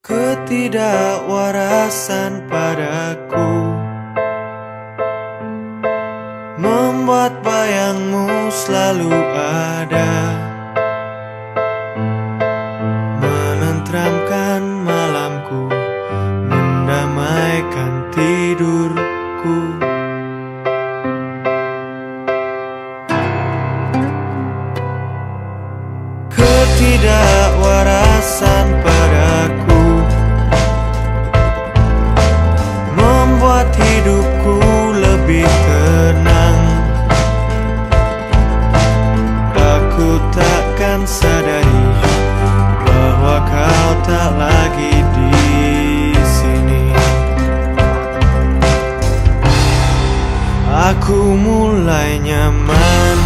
Ketidakwarasan padaku Membuat bayangmu selalu ada. Menentramkan malamku Mendamaikan tidurku. Ketidakwarasan Aku mulai nyaman.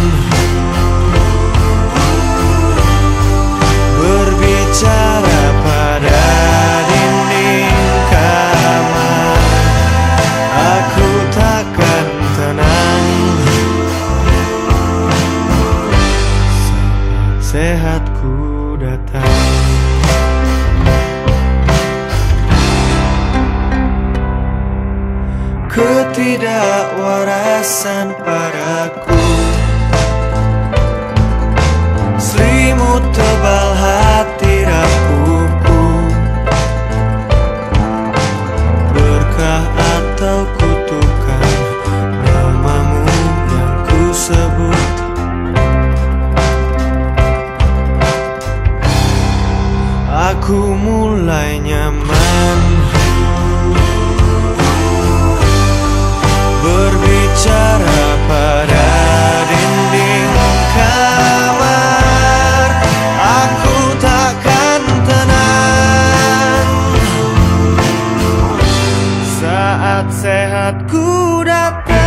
Berbicara pada dinding kamar. Aku takkan tenang. Saat sehatku datang Ketidakwarasan padaku. Selimut tebal hati rapuhku. Berkah atau kutukan Namamu yang ku sebut Aku mulai nyaman sehat-sehatku datang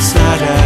사람